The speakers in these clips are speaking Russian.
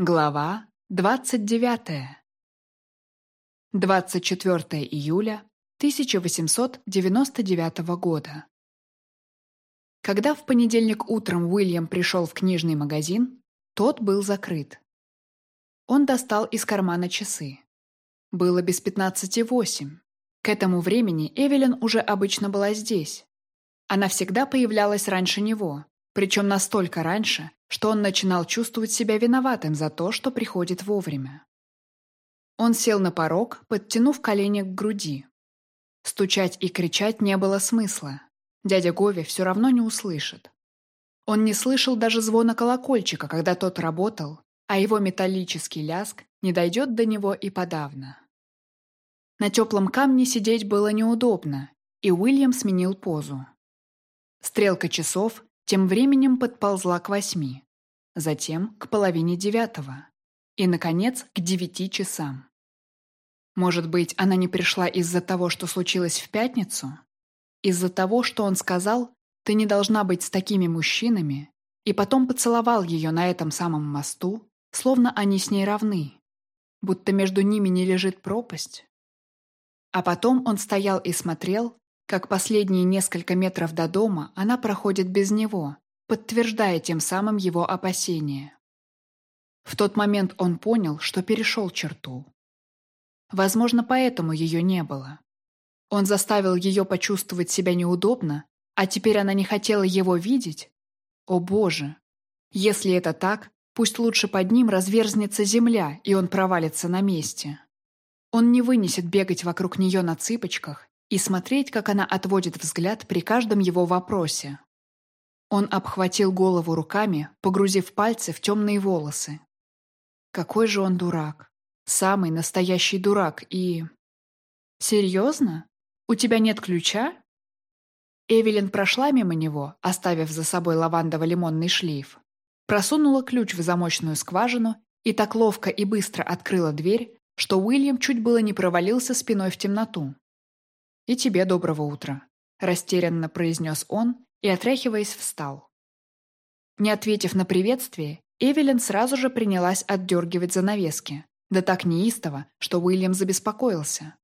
Глава 29. 24 июля 1899 года. Когда в понедельник утром Уильям пришел в книжный магазин, тот был закрыт. Он достал из кармана часы. Было без пятнадцати восемь. К этому времени Эвелин уже обычно была здесь. Она всегда появлялась раньше него, причем настолько раньше, что он начинал чувствовать себя виноватым за то, что приходит вовремя. Он сел на порог, подтянув колени к груди. Стучать и кричать не было смысла. Дядя Гови все равно не услышит. Он не слышал даже звона колокольчика, когда тот работал, а его металлический ляск не дойдет до него и подавно. На теплом камне сидеть было неудобно, и Уильям сменил позу. Стрелка часов тем временем подползла к восьми, затем к половине девятого и, наконец, к девяти часам. Может быть, она не пришла из-за того, что случилось в пятницу? Из-за того, что он сказал, ты не должна быть с такими мужчинами, и потом поцеловал ее на этом самом мосту, словно они с ней равны, будто между ними не лежит пропасть. А потом он стоял и смотрел, как последние несколько метров до дома она проходит без него, подтверждая тем самым его опасения. В тот момент он понял, что перешел черту. Возможно, поэтому ее не было. Он заставил ее почувствовать себя неудобно, а теперь она не хотела его видеть? О боже! Если это так, пусть лучше под ним разверзнется земля, и он провалится на месте. Он не вынесет бегать вокруг нее на цыпочках и смотреть, как она отводит взгляд при каждом его вопросе. Он обхватил голову руками, погрузив пальцы в темные волосы. Какой же он дурак. Самый настоящий дурак и... «Серьезно? У тебя нет ключа?» Эвелин прошла мимо него, оставив за собой лавандово-лимонный шлейф. Просунула ключ в замочную скважину и так ловко и быстро открыла дверь, что Уильям чуть было не провалился спиной в темноту. «И тебе доброго утра», – растерянно произнес он и, отряхиваясь, встал. Не ответив на приветствие, Эвелин сразу же принялась отдергивать занавески, да так неистово, что Уильям забеспокоился.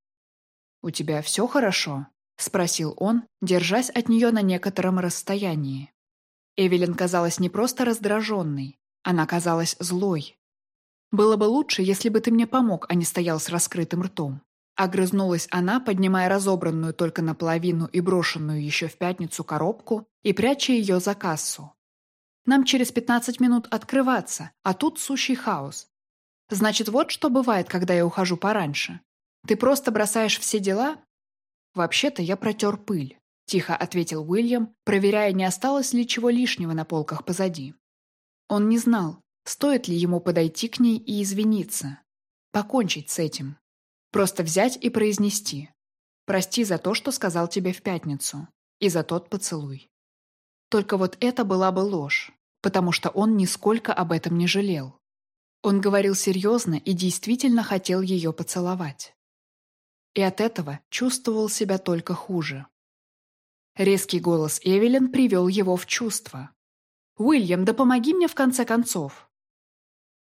«У тебя все хорошо?» – спросил он, держась от нее на некотором расстоянии. Эвелин казалась не просто раздраженной, она казалась злой. «Было бы лучше, если бы ты мне помог, а не стоял с раскрытым ртом», Огрызнулась она, поднимая разобранную только наполовину и брошенную еще в пятницу коробку и пряча ее за кассу. «Нам через пятнадцать минут открываться, а тут сущий хаос. Значит, вот что бывает, когда я ухожу пораньше. Ты просто бросаешь все дела?» «Вообще-то я протер пыль», — тихо ответил Уильям, проверяя, не осталось ли чего лишнего на полках позади. Он не знал, стоит ли ему подойти к ней и извиниться, покончить с этим. Просто взять и произнести. «Прости за то, что сказал тебе в пятницу. И за тот поцелуй». Только вот это была бы ложь, потому что он нисколько об этом не жалел. Он говорил серьезно и действительно хотел ее поцеловать. И от этого чувствовал себя только хуже. Резкий голос Эвелин привел его в чувство. «Уильям, да помоги мне в конце концов!»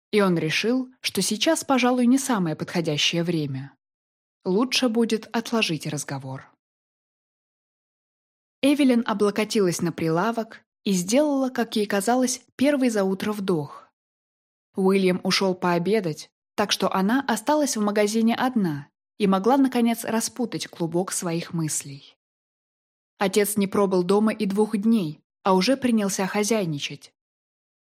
И он решил, что сейчас, пожалуй, не самое подходящее время. Лучше будет отложить разговор. Эвелин облокотилась на прилавок и сделала, как ей казалось, первый за утро вдох. Уильям ушел пообедать, так что она осталась в магазине одна и могла, наконец, распутать клубок своих мыслей. Отец не пробыл дома и двух дней, а уже принялся хозяйничать.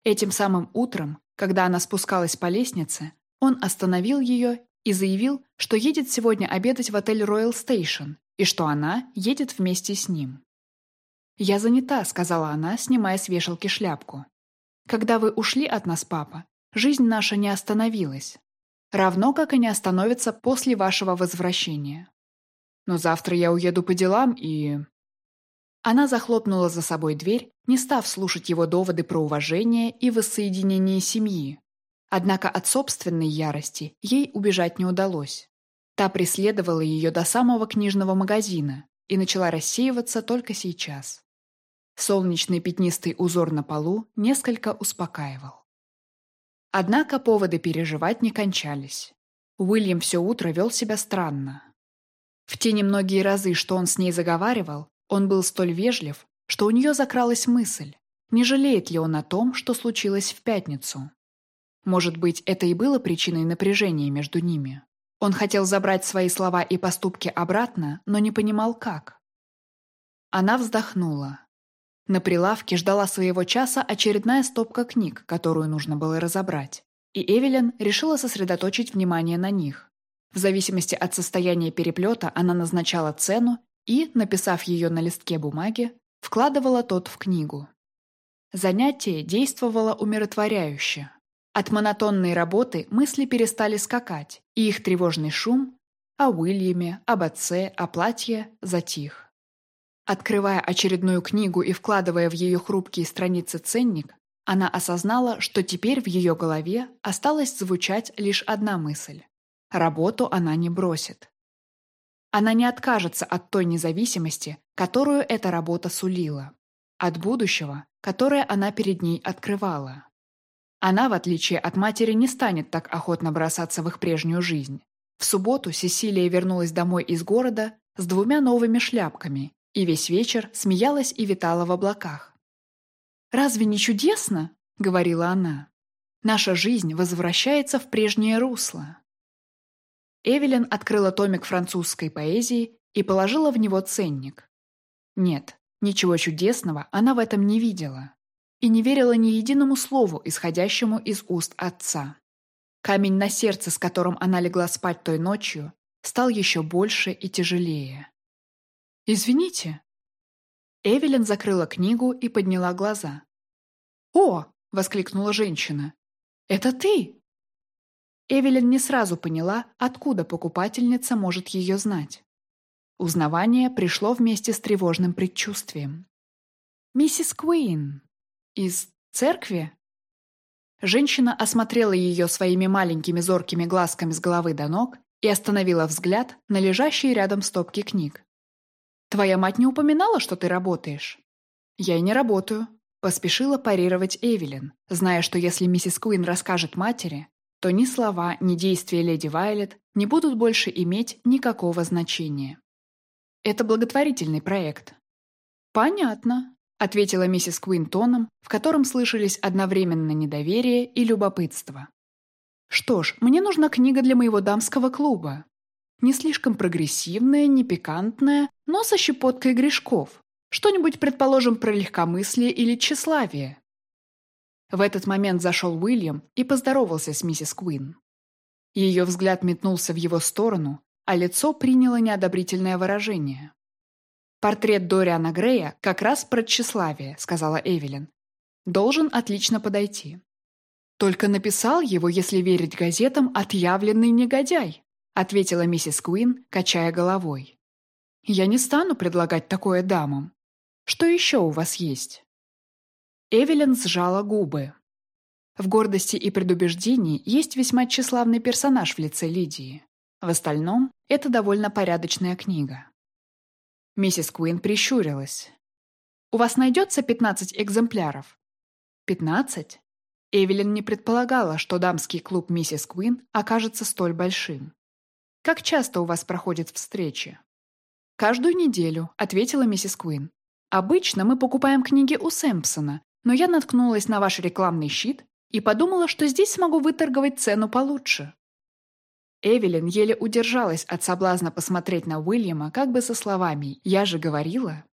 Этим самым утром, когда она спускалась по лестнице, он остановил ее и заявил, что едет сегодня обедать в отель Royal Station и что она едет вместе с ним. «Я занята», — сказала она, снимая с вешалки шляпку. «Когда вы ушли от нас, папа, жизнь наша не остановилась. Равно как и не остановится после вашего возвращения. Но завтра я уеду по делам и...» Она захлопнула за собой дверь, не став слушать его доводы про уважение и воссоединение семьи, Однако от собственной ярости ей убежать не удалось. Та преследовала ее до самого книжного магазина и начала рассеиваться только сейчас. Солнечный пятнистый узор на полу несколько успокаивал. Однако поводы переживать не кончались. Уильям все утро вел себя странно. В те немногие разы, что он с ней заговаривал, он был столь вежлив, что у нее закралась мысль, не жалеет ли он о том, что случилось в пятницу. Может быть, это и было причиной напряжения между ними. Он хотел забрать свои слова и поступки обратно, но не понимал, как. Она вздохнула. На прилавке ждала своего часа очередная стопка книг, которую нужно было разобрать, и Эвелин решила сосредоточить внимание на них. В зависимости от состояния переплета она назначала цену и, написав ее на листке бумаги, вкладывала тот в книгу. Занятие действовало умиротворяюще. От монотонной работы мысли перестали скакать, и их тревожный шум о Уильяме, об отце, о платье затих. Открывая очередную книгу и вкладывая в ее хрупкие страницы ценник, она осознала, что теперь в ее голове осталась звучать лишь одна мысль. Работу она не бросит. Она не откажется от той независимости, которую эта работа сулила. От будущего, которое она перед ней открывала. Она, в отличие от матери, не станет так охотно бросаться в их прежнюю жизнь. В субботу Сесилия вернулась домой из города с двумя новыми шляпками и весь вечер смеялась и витала в облаках. «Разве не чудесно?» — говорила она. «Наша жизнь возвращается в прежнее русло». Эвелин открыла томик французской поэзии и положила в него ценник. Нет, ничего чудесного она в этом не видела и не верила ни единому слову, исходящему из уст отца. Камень на сердце, с которым она легла спать той ночью, стал еще больше и тяжелее. «Извините». Эвелин закрыла книгу и подняла глаза. «О!» — воскликнула женщина. «Это ты?» Эвелин не сразу поняла, откуда покупательница может ее знать. Узнавание пришло вместе с тревожным предчувствием. «Миссис Куин», «Из церкви?» Женщина осмотрела ее своими маленькими зоркими глазками с головы до ног и остановила взгляд на лежащие рядом стопки книг. «Твоя мать не упоминала, что ты работаешь?» «Я и не работаю», — поспешила парировать Эвелин, зная, что если миссис Куин расскажет матери, то ни слова, ни действия леди Вайлет не будут больше иметь никакого значения. Это благотворительный проект. «Понятно», — ответила миссис Куин тоном, в котором слышались одновременно недоверие и любопытство. «Что ж, мне нужна книга для моего дамского клуба. Не слишком прогрессивная, не пикантная, но со щепоткой грешков. Что-нибудь, предположим, про легкомыслие или тщеславие». В этот момент зашел Уильям и поздоровался с миссис Куин. Ее взгляд метнулся в его сторону, а лицо приняло неодобрительное выражение. «Портрет Дориана Грея как раз про тщеславие», — сказала Эвелин. «Должен отлично подойти». «Только написал его, если верить газетам, отъявленный негодяй», — ответила миссис Куин, качая головой. «Я не стану предлагать такое дамам. Что еще у вас есть?» Эвелин сжала губы. В «Гордости и предубеждении» есть весьма тщеславный персонаж в лице Лидии. В остальном, это довольно порядочная книга. Миссис Куин прищурилась. «У вас найдется 15 экземпляров?» «Пятнадцать?» Эвелин не предполагала, что дамский клуб миссис Куин окажется столь большим. «Как часто у вас проходят встречи?» «Каждую неделю», — ответила миссис Куин. «Обычно мы покупаем книги у Сэмпсона, но я наткнулась на ваш рекламный щит и подумала, что здесь смогу выторговать цену получше». Эвелин еле удержалась от соблазна посмотреть на Уильяма как бы со словами «Я же говорила».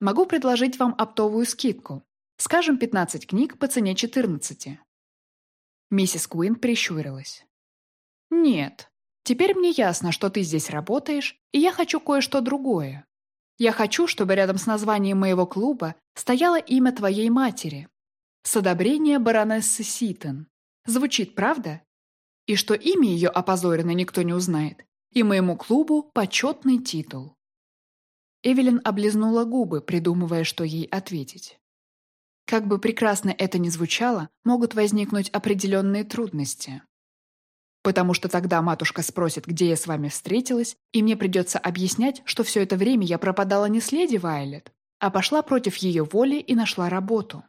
«Могу предложить вам оптовую скидку. Скажем, 15 книг по цене 14». Миссис Куин прищурилась. «Нет. Теперь мне ясно, что ты здесь работаешь, и я хочу кое-что другое. Я хочу, чтобы рядом с названием моего клуба стояло имя твоей матери. С одобрения баронессы Ситон. Звучит, правда? И что имя ее опозорено никто не узнает, и моему клубу почетный титул. Эвелин облизнула губы, придумывая, что ей ответить. Как бы прекрасно это ни звучало, могут возникнуть определенные трудности. Потому что тогда матушка спросит, где я с вами встретилась, и мне придется объяснять, что все это время я пропадала не с леди Вайлет, а пошла против ее воли и нашла работу.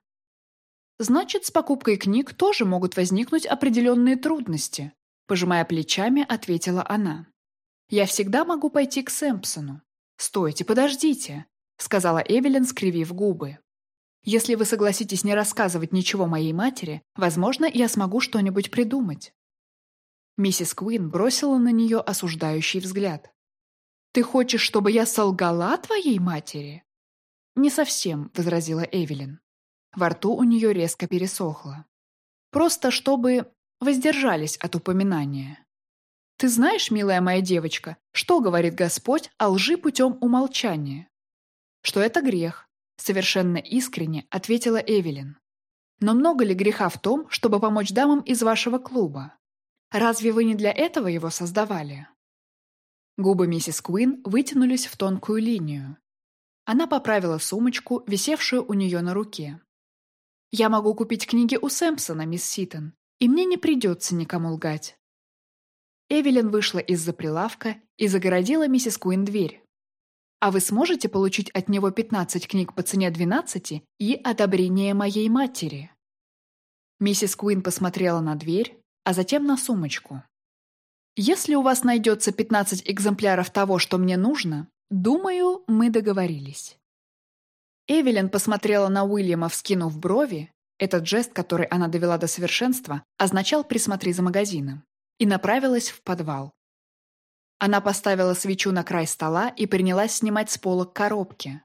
Значит, с покупкой книг тоже могут возникнуть определенные трудности», пожимая плечами, ответила она. «Я всегда могу пойти к Сэмпсону». «Стойте, подождите», сказала Эвелин, скривив губы. «Если вы согласитесь не рассказывать ничего моей матери, возможно, я смогу что-нибудь придумать». Миссис Куин бросила на нее осуждающий взгляд. «Ты хочешь, чтобы я солгала твоей матери?» «Не совсем», — возразила Эвелин. Во рту у нее резко пересохло. «Просто чтобы воздержались от упоминания». «Ты знаешь, милая моя девочка, что говорит Господь о лжи путем умолчания?» «Что это грех», — совершенно искренне ответила Эвелин. «Но много ли греха в том, чтобы помочь дамам из вашего клуба? Разве вы не для этого его создавали?» Губы миссис Куин вытянулись в тонкую линию. Она поправила сумочку, висевшую у нее на руке. «Я могу купить книги у Сэмпсона, мисс Ситон, и мне не придется никому лгать». Эвелин вышла из-за прилавка и загородила миссис Куин дверь. «А вы сможете получить от него 15 книг по цене 12 и одобрение моей матери?» Миссис Куин посмотрела на дверь, а затем на сумочку. «Если у вас найдется 15 экземпляров того, что мне нужно, думаю, мы договорились». Эвелин посмотрела на Уильяма, вскинув брови. Этот жест, который она довела до совершенства, означал «присмотри за магазином», и направилась в подвал. Она поставила свечу на край стола и принялась снимать с полок коробки.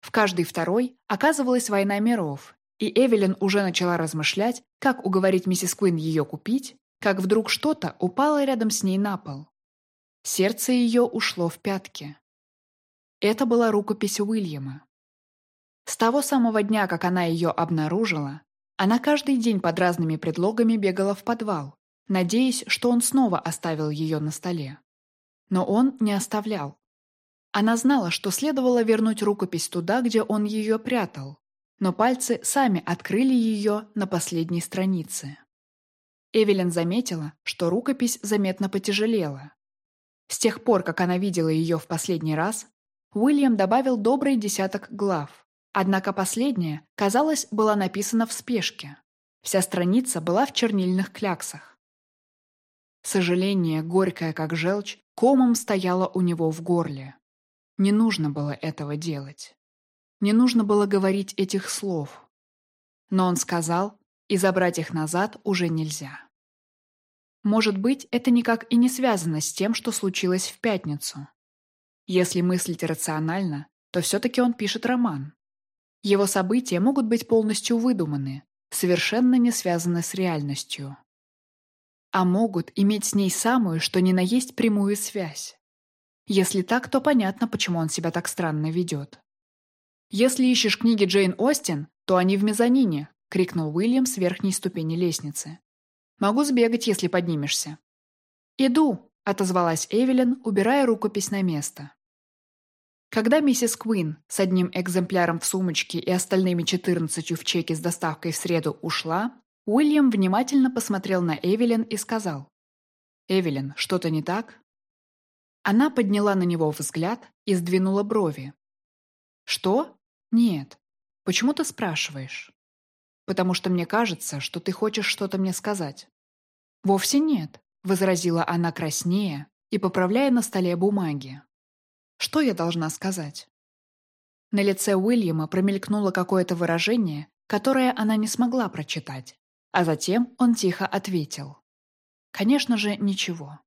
В каждой второй оказывалась война миров, и Эвелин уже начала размышлять, как уговорить миссис Куин ее купить, как вдруг что-то упало рядом с ней на пол. Сердце ее ушло в пятки. Это была рукопись Уильяма. С того самого дня, как она ее обнаружила, она каждый день под разными предлогами бегала в подвал, надеясь, что он снова оставил ее на столе. Но он не оставлял. Она знала, что следовало вернуть рукопись туда, где он ее прятал, но пальцы сами открыли ее на последней странице. Эвелин заметила, что рукопись заметно потяжелела. С тех пор, как она видела ее в последний раз, Уильям добавил добрый десяток глав. Однако последняя, казалось, была написана в спешке. Вся страница была в чернильных кляксах. Сожаление, горькое как желчь, комом стояло у него в горле. Не нужно было этого делать. Не нужно было говорить этих слов. Но он сказал, и забрать их назад уже нельзя. Может быть, это никак и не связано с тем, что случилось в пятницу. Если мыслить рационально, то все-таки он пишет роман. Его события могут быть полностью выдуманы, совершенно не связаны с реальностью. А могут иметь с ней самую, что ни на есть прямую связь. Если так, то понятно, почему он себя так странно ведет. «Если ищешь книги Джейн Остин, то они в мезонине», — крикнул Уильям с верхней ступени лестницы. «Могу сбегать, если поднимешься». «Иду», — отозвалась Эвелин, убирая рукопись на место. Когда миссис Куин с одним экземпляром в сумочке и остальными четырнадцатью в чеке с доставкой в среду ушла, Уильям внимательно посмотрел на Эвелин и сказал. «Эвелин, что-то не так?» Она подняла на него взгляд и сдвинула брови. «Что?» «Нет. Почему ты спрашиваешь?» «Потому что мне кажется, что ты хочешь что-то мне сказать». «Вовсе нет», — возразила она краснее и поправляя на столе бумаги. «Что я должна сказать?» На лице Уильяма промелькнуло какое-то выражение, которое она не смогла прочитать, а затем он тихо ответил. «Конечно же, ничего».